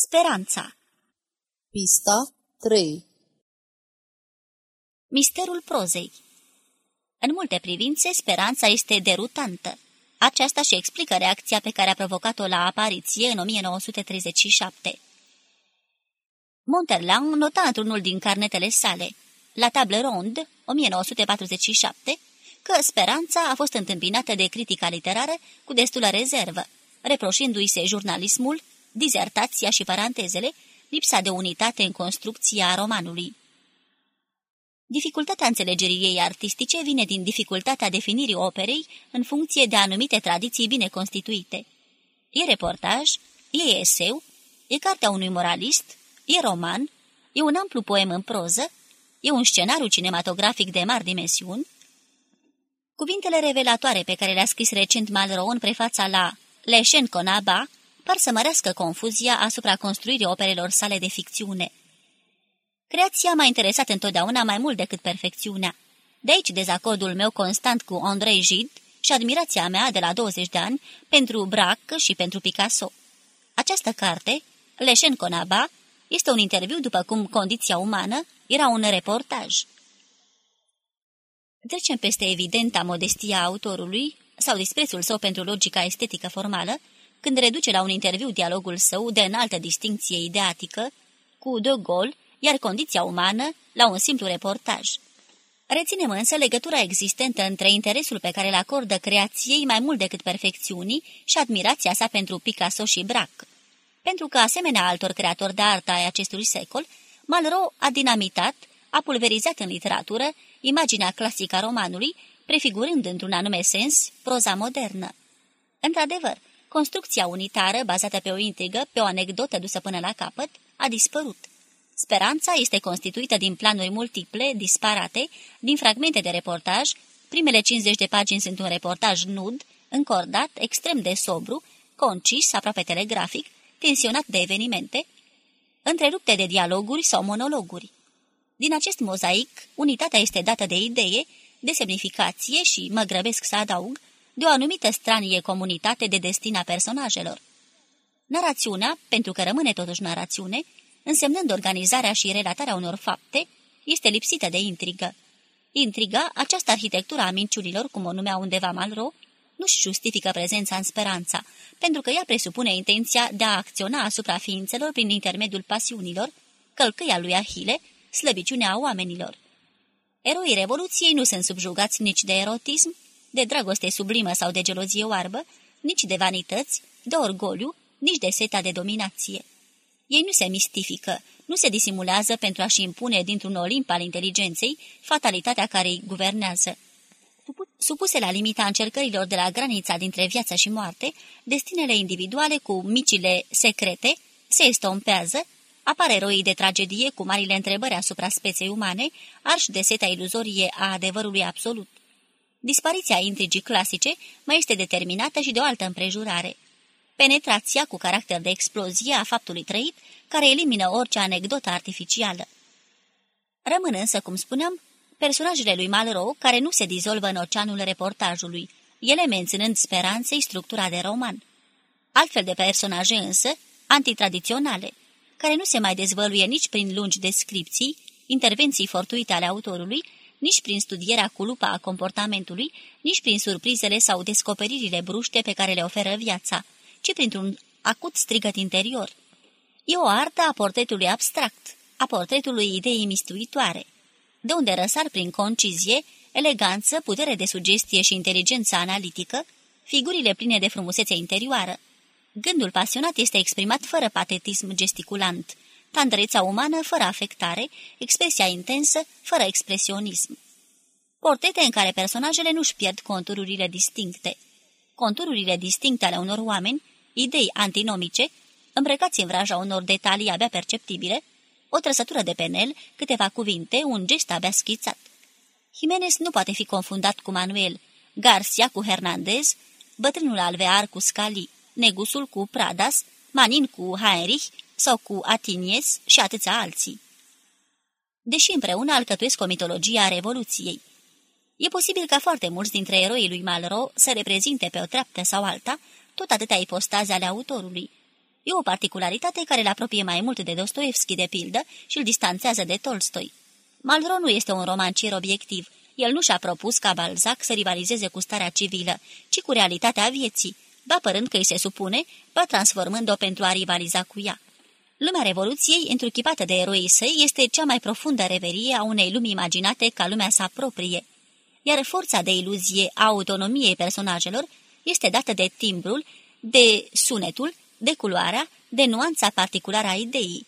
Speranța Pista 3 Misterul prozei În multe privințe, speranța este derutantă. Aceasta și explică reacția pe care a provocat-o la apariție în 1937. Monterlang nota într-unul din carnetele sale, la table ronde, 1947, că speranța a fost întâmpinată de critica literară cu destulă rezervă, reproșindu-i se jurnalismul, dizertația și parantezele, lipsa de unitate în construcția romanului. Dificultatea înțelegerii ei artistice vine din dificultatea definirii operei în funcție de anumite tradiții bine constituite. E reportaj, e eseu, e cartea unui moralist, e roman, e un amplu poem în proză, e un scenariu cinematografic de mari dimensiuni. Cuvintele revelatoare pe care le-a scris recent Malraux în prefața la Leșen Conaba par să mărească confuzia asupra construirii operelor sale de ficțiune. Creația m-a interesat întotdeauna mai mult decât perfecțiunea. De aici dezacordul meu constant cu Andrei Gide și admirația mea de la 20 de ani pentru Braque și pentru Picasso. Această carte, Leșen Conaba, este un interviu după cum condiția umană era un reportaj. Trecem peste evidenta modestia autorului sau disprețul său pentru logica estetică formală, când reduce la un interviu dialogul său de înaltă distinție ideatică cu De Gaulle, iar condiția umană la un simplu reportaj. Reținem însă legătura existentă între interesul pe care îl acordă creației mai mult decât perfecțiunii și admirația sa pentru Picasso și Braque. Pentru că, asemenea altor creatori de artă ai acestui secol, Malraux a dinamitat, a pulverizat în literatură imaginea clasică a romanului, prefigurând într-un anume sens proza modernă. Într-adevăr, construcția unitară, bazată pe o intrigă, pe o anecdotă dusă până la capăt, a dispărut. Speranța este constituită din planuri multiple, disparate, din fragmente de reportaj, primele 50 de pagini sunt un reportaj nud, încordat, extrem de sobru, concis, aproape telegrafic, tensionat de evenimente, întrerupte de dialoguri sau monologuri. Din acest mozaic, unitatea este dată de idee, de semnificație și, mă grăbesc să adaug, de o anumită stranie comunitate de destin a personajelor. Narațiunea, pentru că rămâne totuși narațiune, însemnând organizarea și relatarea unor fapte, este lipsită de intrigă. Intriga, această arhitectură a minciunilor, cum o numea undeva Malro, nu-și justifică prezența în speranța, pentru că ea presupune intenția de a acționa asupra ființelor prin intermediul pasiunilor, călcâia lui Ahile, slăbiciunea oamenilor. Eroii Revoluției nu sunt subjugați nici de erotism, de dragoste sublimă sau de gelozie oarbă, nici de vanități, de orgoliu, nici de seta de dominație. Ei nu se mistifică, nu se disimulează pentru a-și impune dintr-un olimp al inteligenței fatalitatea care îi guvernează. Supuse la limita încercărilor de la granița dintre viață și moarte, destinele individuale cu micile secrete se estompează, apar eroii de tragedie cu marile întrebări asupra speței umane, arși de seta iluzorie a adevărului absolut. Dispariția intrigii clasice mai este determinată și de o altă împrejurare. Penetrația cu caracter de explozie a faptului trăit, care elimină orice anecdotă artificială. Rămân însă, cum spuneam, personajele lui Malraux care nu se dizolvă în oceanul reportajului, ele menținând speranței structura de roman. Altfel de personaje însă, antitradiționale, care nu se mai dezvăluie nici prin lungi descripții, intervenții fortuite ale autorului, nici prin studierea cu lupa a comportamentului, nici prin surprizele sau descoperirile bruște pe care le oferă viața, ci printr-un acut strigăt interior. E o artă a portretului abstract, a portretului ideii mistuitoare, de unde răsar prin concizie, eleganță, putere de sugestie și inteligență analitică, figurile pline de frumusețe interioară. Gândul pasionat este exprimat fără patetism gesticulant, tandreța umană fără afectare, expresia intensă fără expresionism. Portrete în care personajele nu-și pierd contururile distincte. Contururile distincte ale unor oameni, idei antinomice, îmbrăcați în vraja unor detalii abia perceptibile, o trăsătură de penel, câteva cuvinte, un gest abia schițat. Jimenez nu poate fi confundat cu Manuel, Garcia cu Hernandez, bătrânul alvear cu Scali, Negusul cu Pradas, Manin cu Heinrich sau cu Atinies și atâția alții. Deși împreună alcătuiesc o mitologie a Revoluției. E posibil ca foarte mulți dintre eroii lui Malraux să reprezinte pe o treaptă sau alta tot atâtea ipostaze ale autorului. E o particularitate care îl apropie mai mult de Dostoevski, de pildă, și îl distanțează de Tolstoi. Malraux nu este un romancier obiectiv. El nu și-a propus ca Balzac să rivalizeze cu starea civilă, ci cu realitatea vieții, ba părând că îi se supune, ba transformând-o pentru a rivaliza cu ea. Lumea Revoluției, întruchipată de eroii săi, este cea mai profundă reverie a unei lumi imaginate ca lumea sa proprie, iar forța de iluzie a autonomiei personajelor este dată de timbrul, de sunetul, de culoarea, de nuanța particulară a ideii.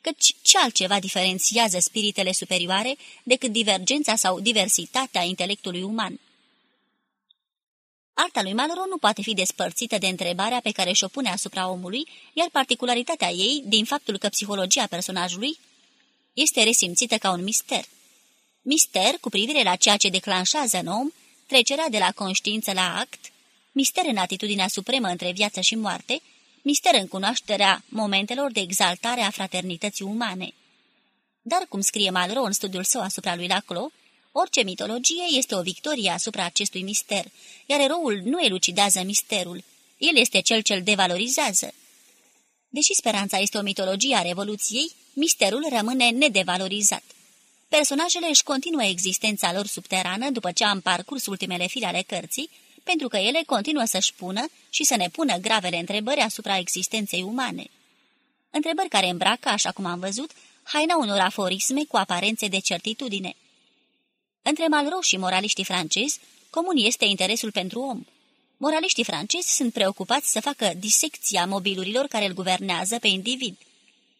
Căci ce altceva diferențiază spiritele superioare decât divergența sau diversitatea intelectului uman? Arta lui Malraux nu poate fi despărțită de întrebarea pe care și-o pune asupra omului, iar particularitatea ei, din faptul că psihologia personajului este resimțită ca un mister. Mister cu privire la ceea ce declanșează în om, trecerea de la conștiință la act, mister în atitudinea supremă între viață și moarte, mister în cunoașterea momentelor de exaltare a fraternității umane. Dar, cum scrie Malraux în studiul său asupra lui Laclos, Orice mitologie este o victorie asupra acestui mister, iar eroul nu elucidează misterul, el este cel ce-l devalorizează. Deși speranța este o mitologie a Revoluției, misterul rămâne nedevalorizat. Personajele își continuă existența lor subterană după ce am parcurs ultimele file ale cărții, pentru că ele continuă să-și pună și să ne pună gravele întrebări asupra existenței umane. Întrebări care îmbracă, așa cum am văzut, haina unor aforisme cu aparențe de certitudine. Între Malraux și moraliștii francezi, comun este interesul pentru om. Moraliștii francezi sunt preocupați să facă disecția mobilurilor care îl guvernează pe individ.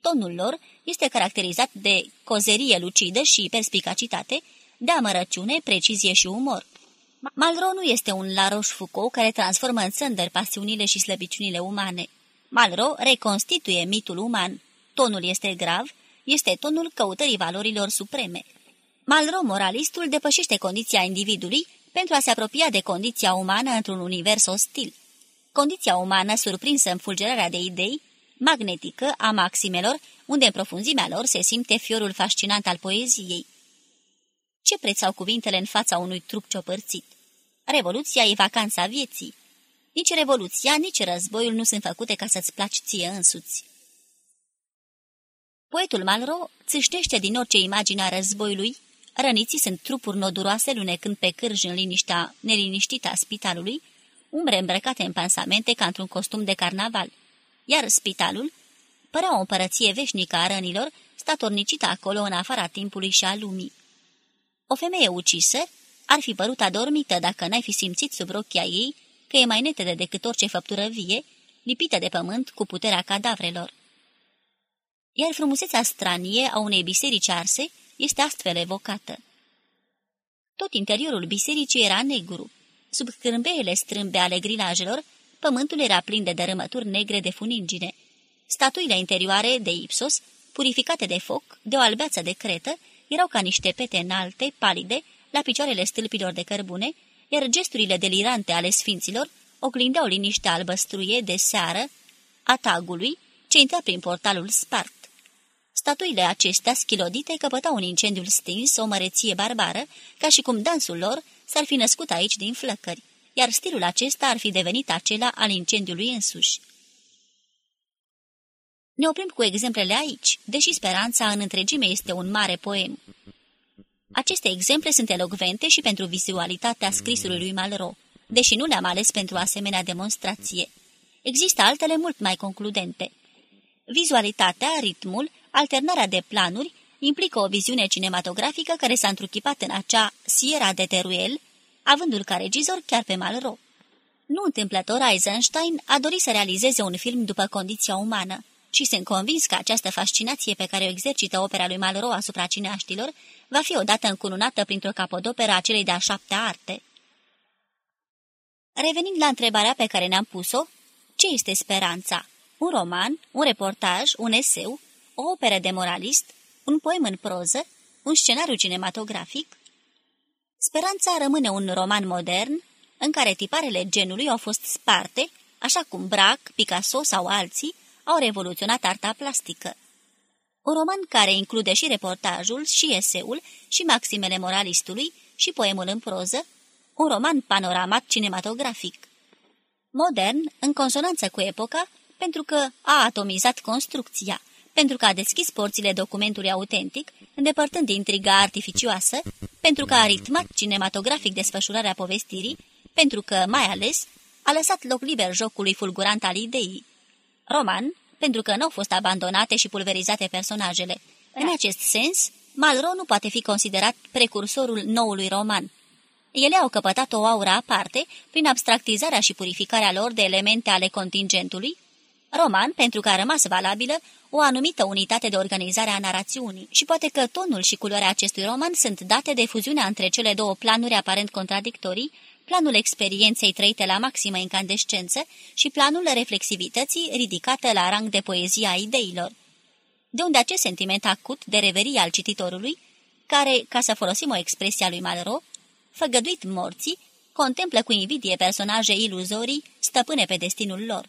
Tonul lor este caracterizat de cozerie lucidă și perspicacitate, de amărăciune, precizie și umor. Malraux nu este un La Rochefoucauld care transformă în sândări pasiunile și slăbiciunile umane. Malraux reconstituie mitul uman. Tonul este grav, este tonul căutării valorilor supreme. Malraux, moralistul, depășește condiția individului pentru a se apropia de condiția umană într-un univers ostil. Condiția umană, surprinsă în fulgerarea de idei, magnetică a maximelor, unde în profunzimea lor se simte fiorul fascinant al poeziei. Ce preț au cuvintele în fața unui trup ciopărțit? Revoluția e vacanța vieții. Nici revoluția, nici războiul nu sunt făcute ca să-ți placi ție însuți. Poetul Malraux țâștește din orice imagine a războiului Răniții sunt trupuri noduroase lunecând pe cârj în liniștea neliniștită a spitalului, umbre îmbrăcate în pansamente ca într-un costum de carnaval, iar spitalul părea o împărăție veșnică a rănilor, statornicită acolo în afara timpului și a lumii. O femeie ucisă ar fi părut adormită dacă n-ai fi simțit sub rochia ei că e mai netede decât orice făptură vie, lipită de pământ cu puterea cadavrelor. Iar frumusețea stranie a unei biserici arse este astfel evocată. Tot interiorul bisericii era negru. Sub cârmbeele strâmbe ale grilajelor, pământul era plin de dărâmături negre de funingine. Statuile interioare de ipsos, purificate de foc, de o albeață de cretă, erau ca niște pete înalte, palide, la picioarele stâlpilor de cărbune, iar gesturile delirante ale sfinților oglindeau liniștea albăstruie de seară a tagului ce intra prin portalul spart. Statuile acestea schilodite căpătau un incendiu stins, o măreție barbară, ca și cum dansul lor s-ar fi născut aici din flăcări, iar stilul acesta ar fi devenit acela al incendiului însuși. Ne oprim cu exemplele aici, deși speranța în întregime este un mare poem. Aceste exemple sunt elogvente și pentru vizualitatea scrisului lui Malraux, deși nu le-am ales pentru asemenea demonstrație. Există altele mult mai concludente. Vizualitatea, ritmul, alternarea de planuri implică o viziune cinematografică care s-a întruchipat în acea Sierra de Teruel, avându-l ca regizor chiar pe Malraux. Nu întâmplător, Eisenstein a dorit să realizeze un film după condiția umană și sunt convins că această fascinație pe care o exercită opera lui Malraux asupra cineaștilor va fi odată încununată printr-o capodoperă a celei de-a șaptea arte. Revenind la întrebarea pe care ne-am pus-o, ce este speranța? Un roman, un reportaj, un eseu, o operă de moralist, un poem în proză, un scenariu cinematografic. Speranța rămâne un roman modern, în care tiparele genului au fost sparte, așa cum Braque, Picasso sau alții au revoluționat arta plastică. Un roman care include și reportajul, și eseul, și maximele moralistului, și poemul în proză, un roman panoramat cinematografic. Modern, în consonanță cu epoca, pentru că a atomizat construcția, pentru că a deschis porțile documentului autentic, îndepărtând intriga artificioasă, pentru că a ritmat cinematografic desfășurarea povestirii, pentru că, mai ales, a lăsat loc liber jocului fulgurant al ideii. Roman, pentru că nu au fost abandonate și pulverizate personajele. În acest sens, Malraux nu poate fi considerat precursorul noului roman. Ele au căpătat o aură aparte prin abstractizarea și purificarea lor de elemente ale contingentului, roman pentru că a rămas valabilă o anumită unitate de organizare a narațiunii și poate că tonul și culoarea acestui roman sunt date de fuziunea între cele două planuri aparent contradictorii, planul experienței trăite la maximă incandescență și planul reflexivității ridicată la rang de poezie a ideilor. De unde acest sentiment acut de reverie al cititorului, care, ca să folosim o expresie a lui Malraux, făgăduit morții, contemplă cu invidie personaje iluzorii, stăpâne pe destinul lor.